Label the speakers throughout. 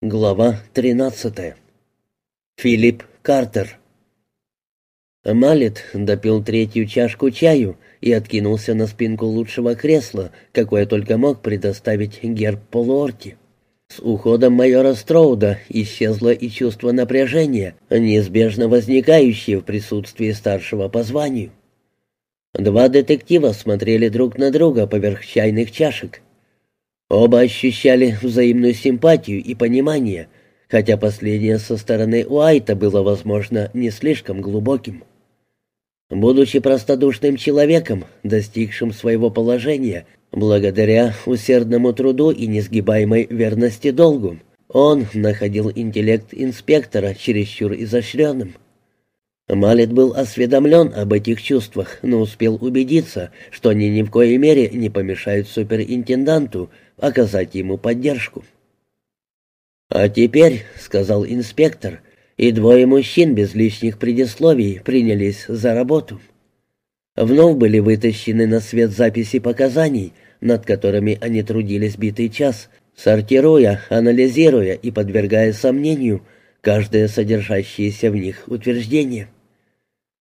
Speaker 1: Глава 13. Филипп Картер. Малет допил третью чашку чаю и откинулся на спинку лучшего кресла, какое только мог предоставить герб Полуорти. С уходом майора Строуда исчезло и чувство напряжения, неизбежно возникающее в присутствии старшего по званию. Два детектива смотрели друг на друга поверх чайных чашек — Оба ощущали взаимную симпатию и понимание, хотя последнее со стороны Уайта было, возможно, не слишком глубоким. Будучи простодушным человеком, достигшим своего положения, благодаря усердному труду и несгибаемой верности долгу, он находил интеллект инспектора чересчур изощренным. Малет был осведомлен об этих чувствах, но успел убедиться, что они ни в коей мере не помешают суперинтенданту оказать ему поддержку. «А теперь», — сказал инспектор, и двое мужчин без лишних предисловий принялись за работу. Вновь были вытащены на свет записи показаний, над которыми они трудились битый час, сортируя, анализируя и подвергая сомнению каждое содержащееся в них утверждение.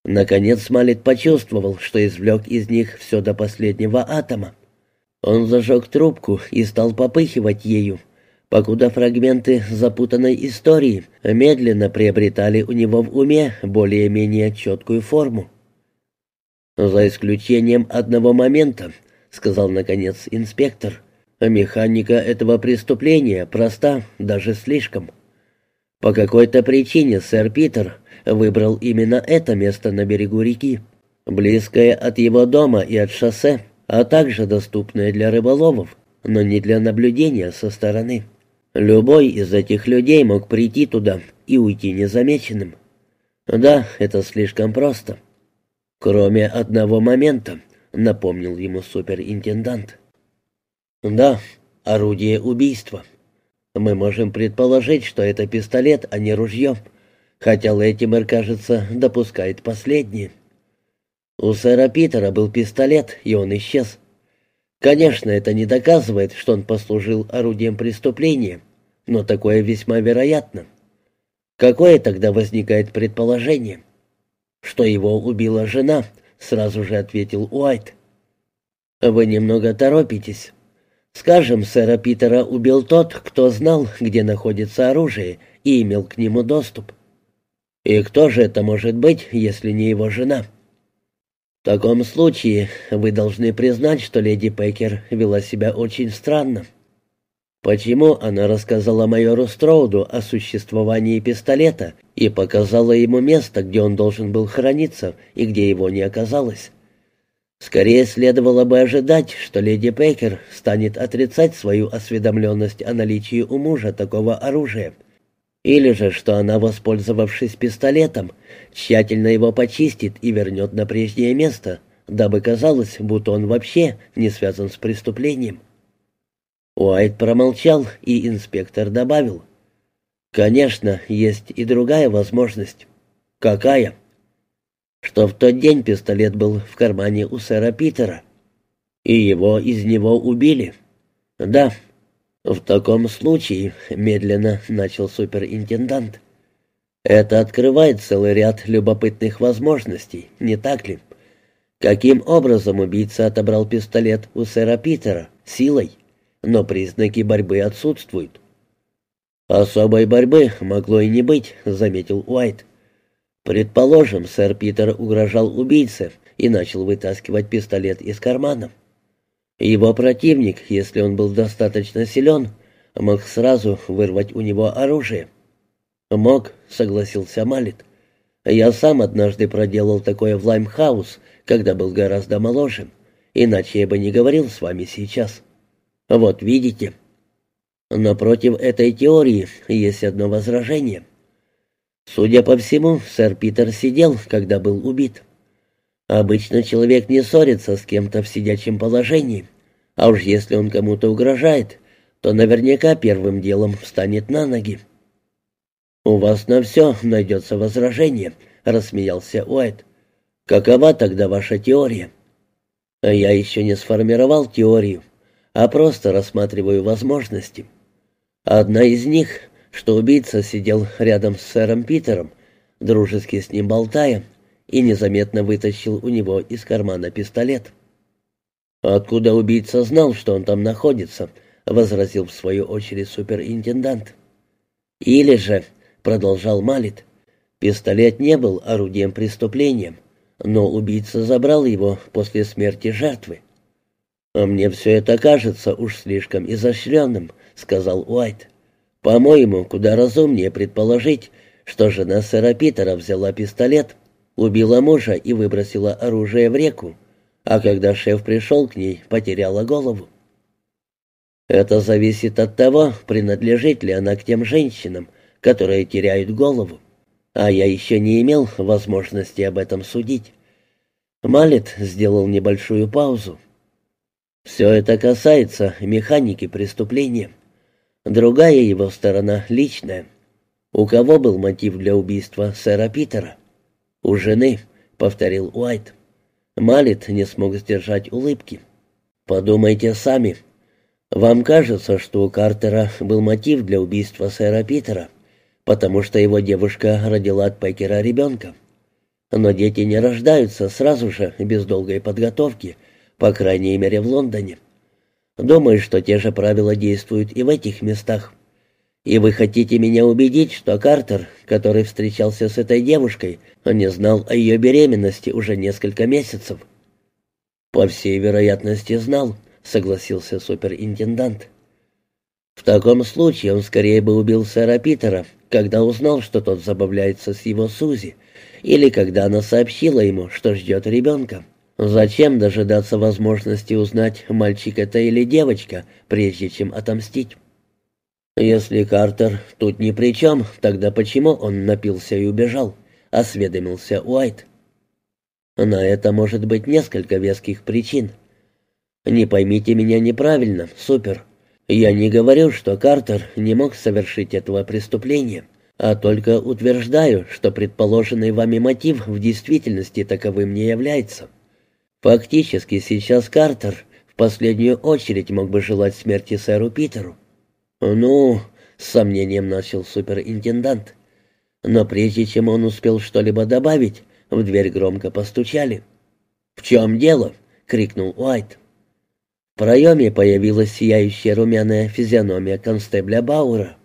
Speaker 1: Наконец Малет почувствовал, что извлек из них все до последнего атома. Он зажег трубку и стал попыхивать ею, покуда фрагменты запутанной истории медленно приобретали у него в уме более-менее четкую форму. «За исключением одного момента», — сказал, наконец, инспектор, — «механика этого преступления проста, даже слишком. По какой-то причине сэр Питер выбрал именно это место на берегу реки, близкое от его дома и от шоссе, а также доступное для рыболовов, но не для наблюдения со стороны. Любой из этих людей мог прийти туда и уйти незамеченным. Да, это слишком просто. Кроме одного момента, напомнил ему суперинтендант. Да, орудие убийства. Мы можем предположить, что это пистолет, а не ружье, хотя Леттимер, кажется, допускает последнее. У сэра Питера был пистолет, и он исчез. Конечно, это не доказывает, что он послужил орудием преступления, но такое весьма вероятно. Какое тогда возникает предположение? Что его убила жена, сразу же ответил Уайт. Вы немного торопитесь. Скажем, сэра Питера убил тот, кто знал, где находится оружие, и имел к нему доступ. И кто же это может быть, если не его жена? — «В таком случае вы должны признать, что леди Пекер вела себя очень странно. Почему она рассказала майору Строуду о существовании пистолета и показала ему место, где он должен был храниться и где его не оказалось? Скорее следовало бы ожидать, что леди Пекер станет отрицать свою осведомленность о наличии у мужа такого оружия» Или же, что она, воспользовавшись пистолетом, тщательно его почистит и вернет на прежнее место, дабы казалось, будто он вообще не связан с преступлением. Уайт промолчал, и инспектор добавил. «Конечно, есть и другая возможность». «Какая?» «Что в тот день пистолет был в кармане у сэра Питера, и его из него убили». «Да, «В таком случае», — медленно начал суперинтендант, «это открывает целый ряд любопытных возможностей, не так ли? Каким образом убийца отобрал пистолет у сэра Питера? Силой? Но признаки борьбы отсутствуют». «Особой борьбы могло и не быть», — заметил Уайт. «Предположим, сэр Питер угрожал убийце и начал вытаскивать пистолет из кармана. Его противник, если он был достаточно силен, мог сразу вырвать у него оружие. «Мог», — согласился Малит. «Я сам однажды проделал такое в Лаймхаус, когда был гораздо моложе, иначе я бы не говорил с вами сейчас. Вот видите». Но против этой теории есть одно возражение. Судя по всему, сэр Питер сидел, когда был убит. Обычно человек не ссорится с кем-то в сидячем положении, а уж если он кому-то угрожает, то наверняка первым делом встанет на ноги. «У вас на все найдется возражение», — рассмеялся Уайт. «Какова тогда ваша теория?» «Я еще не сформировал теорию, а просто рассматриваю возможности. Одна из них, что убийца сидел рядом с сэром Питером, дружески с ним болтая, и незаметно вытащил у него из кармана пистолет. «Откуда убийца знал, что он там находится?» — возразил в свою очередь суперинтендант. «Или же», — продолжал Малит, — «пистолет не был орудием преступления, но убийца забрал его после смерти жертвы». «А мне все это кажется уж слишком изощренным», — сказал Уайт. «По-моему, куда разумнее предположить, что жена сэра Питера взяла пистолет, убила мужа и выбросила оружие в реку, а когда шеф пришел к ней, потеряла голову. Это зависит от того, принадлежит ли она к тем женщинам, которые теряют голову. А я еще не имел возможности об этом судить. Малет сделал небольшую паузу. Все это касается механики преступления. Другая его сторона личная. У кого был мотив для убийства сэра Питера? У жены, повторил Уайт. Малет не смог сдержать улыбки. Подумайте сами. Вам кажется, что у Картера был мотив для убийства сэра Питера, потому что его девушка родила от Пекера ребенка. Но дети не рождаются сразу же, без долгой подготовки, по крайней мере в Лондоне. Думаю, что те же правила действуют и в этих местах. И вы хотите меня убедить, что Картер, который встречался с этой девушкой, не знал о ее беременности уже несколько месяцев? По всей вероятности знал, согласился суперинтендант. В таком случае он скорее бы убил сэра Питера, когда узнал, что тот забавляется с его Сузи, или когда она сообщила ему, что ждет ребенка. Зачем дожидаться возможности узнать, мальчик это или девочка, прежде чем отомстить? «Если Картер тут ни при чем, тогда почему он напился и убежал?» — осведомился Уайт. «На это может быть несколько веских причин. Не поймите меня неправильно, супер. Я не говорю, что Картер не мог совершить этого преступления, а только утверждаю, что предположенный вами мотив в действительности таковым не является. Фактически сейчас Картер в последнюю очередь мог бы желать смерти сэру Питеру». «Ну...» — с сомнением начал суперинтендант. Но прежде чем он успел что-либо добавить, в дверь громко постучали. «В чем дело?» — крикнул Уайт. В проеме появилась сияющая румяная физиономия констебля Баура.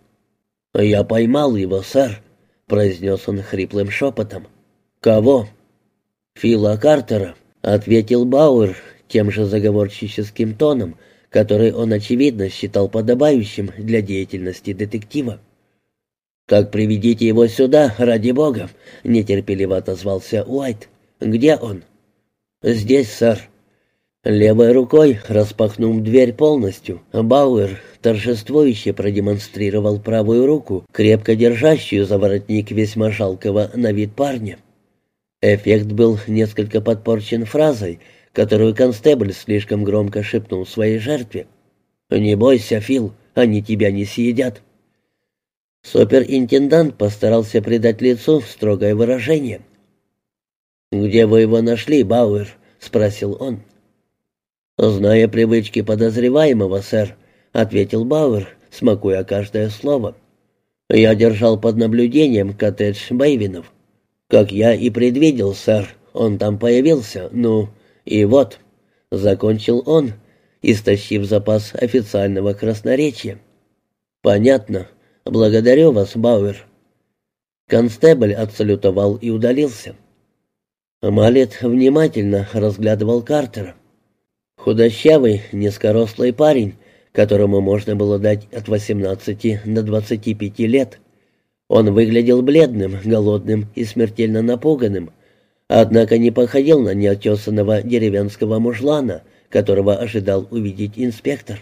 Speaker 1: «Я поймал его, сэр», — произнес он хриплым шепотом. «Кого?» «Фила Картера», — ответил Бауэр тем же заговорчическим тоном, — который он, очевидно, считал подобающим для деятельности детектива. «Так приведите его сюда, ради бога», — нетерпеливо отозвался Уайт. «Где он?» «Здесь, сэр». Левой рукой, распахнув дверь полностью, Бауэр торжествующе продемонстрировал правую руку, крепко держащую за воротник весьма жалкого на вид парня. Эффект был несколько подпорчен фразой — которую констебль слишком громко шепнул своей жертве. «Не бойся, Фил, они тебя не съедят». Суперинтендант постарался придать лицу строгое выражение. «Где вы его нашли, Бауэр?» — спросил он. «Зная привычки подозреваемого, сэр», — ответил Бауэр, смакуя каждое слово. «Я держал под наблюдением коттедж Бэйвинов. Как я и предвидел, сэр, он там появился, ну, и вот, закончил он, истощив запас официального красноречия. Понятно. Благодарю вас, Бауэр. Констебль отсалютовал и удалился. Малет внимательно разглядывал Картера. Худощавый, низкорослый парень, которому можно было дать от 18 до 25 лет. Он выглядел бледным, голодным и смертельно напуганным, однако не походил на неотесанного деревенского мужлана, которого ожидал увидеть инспектор.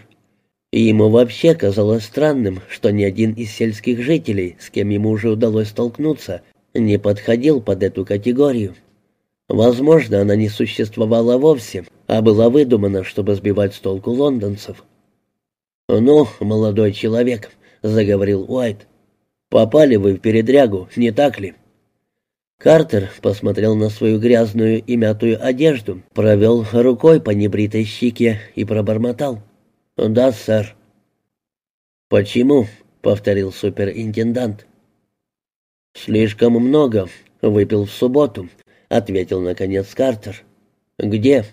Speaker 1: И ему вообще казалось странным, что ни один из сельских жителей, с кем ему уже удалось столкнуться, не подходил под эту категорию. Возможно, она не существовала вовсе, а была выдумана, чтобы сбивать с толку лондонцев. «Ну, молодой человек», — заговорил Уайт, — «попали вы в передрягу, не так ли?» Картер посмотрел на свою грязную и мятую одежду, провел рукой по небритой щеке и пробормотал. «Да, сэр». «Почему?» — повторил суперинтендант. «Слишком много. Выпил в субботу», — ответил наконец Картер. «Где?»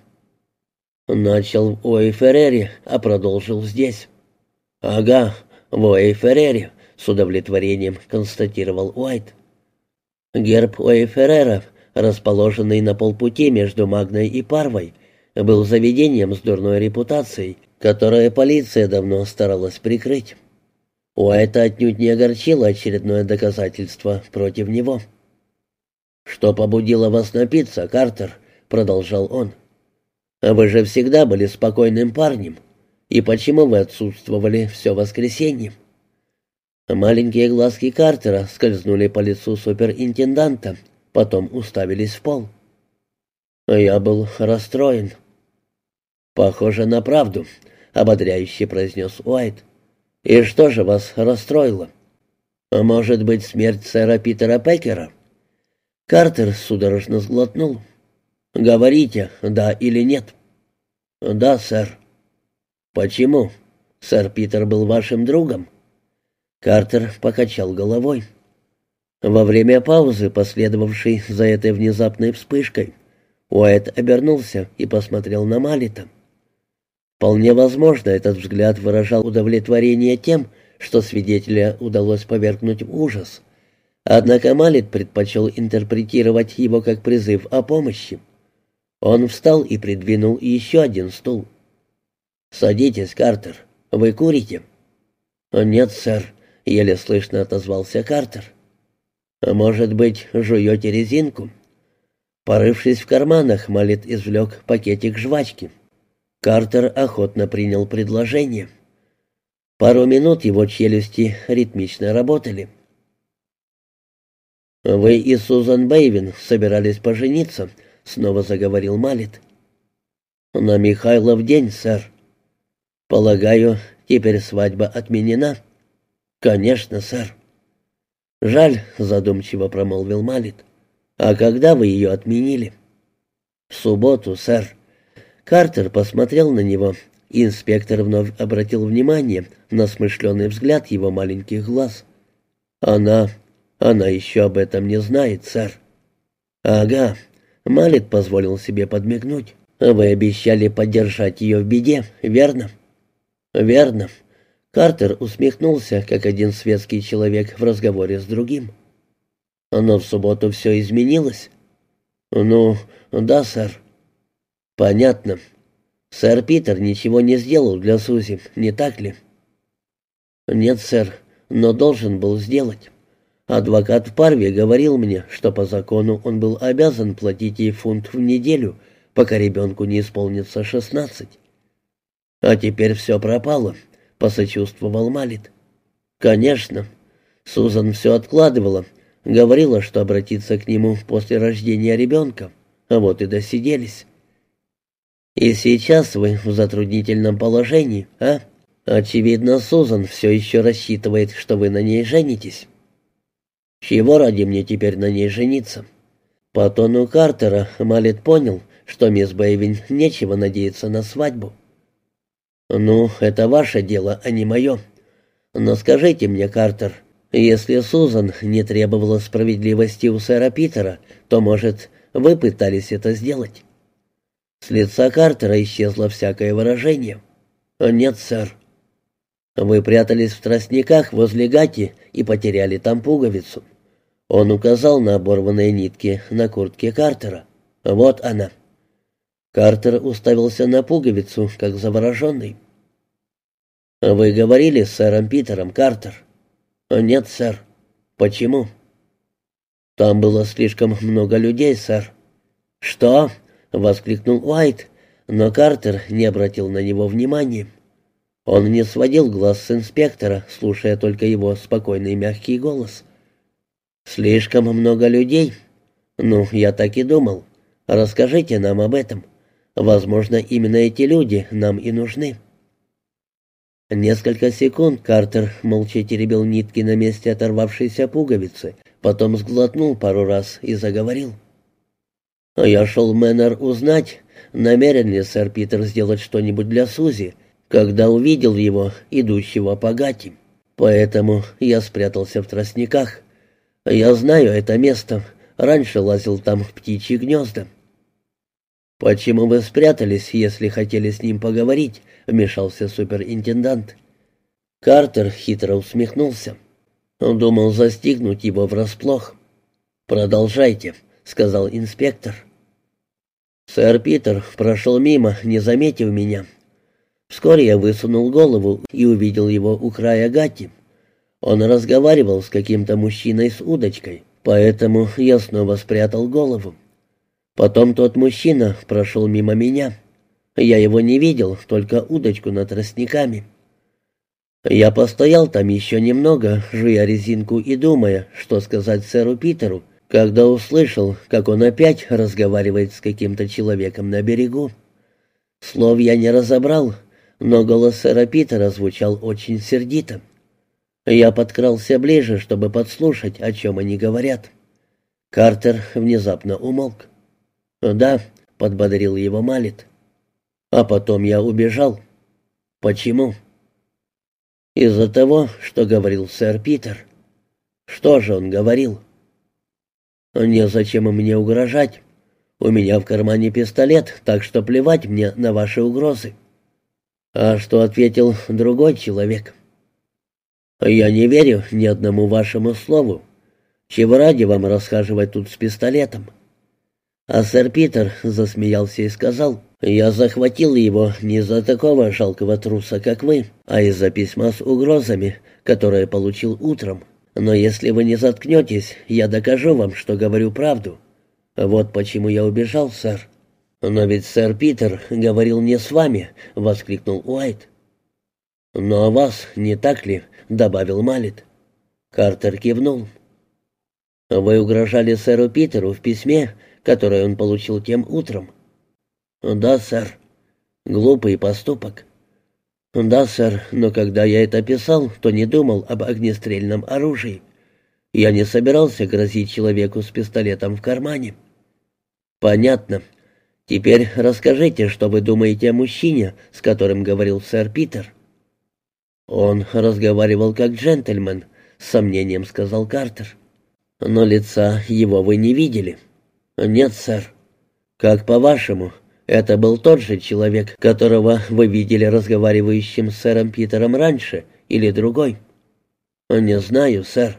Speaker 1: «Начал в Уэйферере, а продолжил здесь». «Ага, в Уэйферере», — с удовлетворением констатировал Уайт. Герб Уэйферера, расположенный на полпути между Магной и Парвой, был заведением с дурной репутацией, которое полиция давно старалась прикрыть. Уайта отнюдь не огорчило очередное доказательство против него. «Что побудило вас напиться, Картер?» — продолжал он. «Вы же всегда были спокойным парнем. И почему вы отсутствовали все воскресенье?» Маленькие глазки Картера скользнули по лицу суперинтенданта, потом уставились в пол. «Я был расстроен». «Похоже на правду», — ободряюще произнес Уайт. «И что же вас расстроило? Может быть, смерть сэра Питера Пекера?» Картер судорожно сглотнул. «Говорите, да или нет?» «Да, сэр». «Почему? Сэр Питер был вашим другом?» Картер покачал головой. Во время паузы, последовавшей за этой внезапной вспышкой, Уайт обернулся и посмотрел на Малита. Вполне возможно, этот взгляд выражал удовлетворение тем, что свидетеля удалось повергнуть в ужас. Однако Малит предпочел интерпретировать его как призыв о помощи. Он встал и придвинул еще один стул. «Садитесь, Картер. Вы курите?» «Нет, сэр», — еле слышно отозвался Картер. «Может быть, жуете резинку?» Порывшись в карманах, Малит извлек пакетик жвачки. Картер охотно принял предложение. Пару минут его челюсти ритмично работали. «Вы и Сузан Бэйвин собирались пожениться», — снова заговорил Малит. «На Михайлов день, сэр. Полагаю, теперь свадьба отменена?» «Конечно, сэр». «Жаль», — задумчиво промолвил Малит. «А когда вы ее отменили?» «В субботу, сэр». Картер посмотрел на него, и инспектор вновь обратил внимание на смышленый взгляд его маленьких глаз. «Она... она еще об этом не знает, сэр». «Ага». Малит позволил себе подмигнуть. «Вы обещали поддержать ее в беде, верно?» «Верно». Картер усмехнулся, как один светский человек в разговоре с другим. «Но в субботу все изменилось?» «Ну, да, сэр». «Понятно. Сэр Питер ничего не сделал для Сузи, не так ли?» «Нет, сэр, но должен был сделать. Адвокат в Парве говорил мне, что по закону он был обязан платить ей фунт в неделю, пока ребенку не исполнится шестнадцать. А теперь все пропало», — посочувствовал Малит. «Конечно. Сузан все откладывала, говорила, что обратиться к нему после рождения ребенка, а вот и досиделись». И сейчас вы в затруднительном положении, а? Очевидно, Сузан все еще рассчитывает, что вы на ней женитесь. Чего ради мне теперь на ней жениться? По тону Картера Малет понял, что мисс Бэйвин нечего надеяться на свадьбу. «Ну, это ваше дело, а не мое. Но скажите мне, Картер, если Сузан не требовала справедливости у сэра Питера, то, может, вы пытались это сделать?» С лица Картера исчезло всякое выражение. «Нет, сэр». «Вы прятались в тростниках возле Гати и потеряли там пуговицу». Он указал на оборванные нитки на куртке Картера. «Вот она». Картер уставился на пуговицу, как завороженный. «Вы говорили с сэром Питером, Картер?» «Нет, сэр». «Почему?» «Там было слишком много людей, сэр». «Что?» — воскликнул Уайт, но Картер не обратил на него внимания. Он не сводил глаз с инспектора, слушая только его спокойный мягкий голос. «Слишком много людей?» «Ну, я так и думал. Расскажите нам об этом. Возможно, именно эти люди нам и нужны». Несколько секунд Картер молча теребил нитки на месте оторвавшейся пуговицы, потом сглотнул пару раз и заговорил. Я шел в Мэннер узнать, намерен ли сэр Питер сделать что-нибудь для Сузи, когда увидел его, идущего по Гати. Поэтому я спрятался в тростниках. Я знаю это место. Раньше лазил там в птичьи гнезда. «Почему вы спрятались, если хотели с ним поговорить?» — вмешался суперинтендант. Картер хитро усмехнулся. Он думал застигнуть его врасплох. «Продолжайте», — сказал инспектор. Сэр Питер прошел мимо, не заметив меня. Вскоре я высунул голову и увидел его у края гати. Он разговаривал с каким-то мужчиной с удочкой, поэтому я снова спрятал голову. Потом тот мужчина прошел мимо меня. Я его не видел, только удочку над тростниками. Я постоял там еще немного, жуя резинку и думая, что сказать сэру Питеру, когда услышал, как он опять разговаривает с каким-то человеком на берегу. Слов я не разобрал, но голос сэра Питера звучал очень сердито. Я подкрался ближе, чтобы подслушать, о чем они говорят. Картер внезапно умолк. «Да», — подбодрил его Малит. «А потом я убежал». «Почему?» «Из-за того, что говорил сэр Питер». «Что же он говорил?» «Незачем мне угрожать. У меня в кармане пистолет, так что плевать мне на ваши угрозы». «А что ответил другой человек?» «Я не верю ни одному вашему слову. Чего ради вам расхаживать тут с пистолетом?» А сэр Питер засмеялся и сказал, «Я захватил его не из-за такого жалкого труса, как вы, а из-за письма с угрозами, которое получил утром. Но если вы не заткнетесь, я докажу вам, что говорю правду. Вот почему я убежал, сэр». «Но ведь сэр Питер говорил не с вами», — воскликнул Уайт. «Но о вас, не так ли?» — добавил Малит. Картер кивнул. «Вы угрожали сэру Питеру в письме, которое он получил тем утром?» «Да, сэр. Глупый поступок». «Да, сэр, но когда я это писал, то не думал об огнестрельном оружии. Я не собирался грозить человеку с пистолетом в кармане». «Понятно. Теперь расскажите, что вы думаете о мужчине, с которым говорил сэр Питер». «Он разговаривал как джентльмен», — с сомнением сказал Картер. «Но лица его вы не видели». «Нет, сэр». «Как по-вашему, это был тот же человек, которого вы видели разговаривающим с сэром Питером раньше, или другой?» «Не знаю, сэр».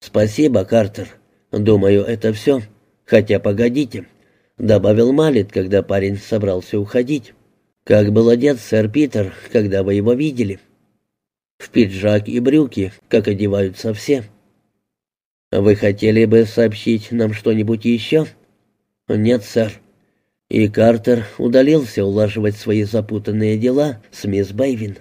Speaker 1: «Спасибо, Картер. Думаю, это все. Хотя погодите», — добавил Малит, когда парень собрался уходить. «Как был одет сэр Питер, когда вы его видели?» «В пиджак и брюки, как одеваются все». «Вы хотели бы сообщить нам что-нибудь еще?» «Нет, сэр». И Картер удалился улаживать свои запутанные дела с мисс Бэйвин.